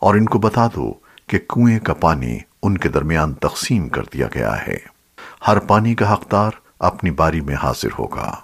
اور ان کو بتا دو کہ کنویں کا پانی ان کے درمیان تقسیم کر دیا گیا ہے۔ ہر پانی کا حقدار اپنی باری میں حاضر ہوگا۔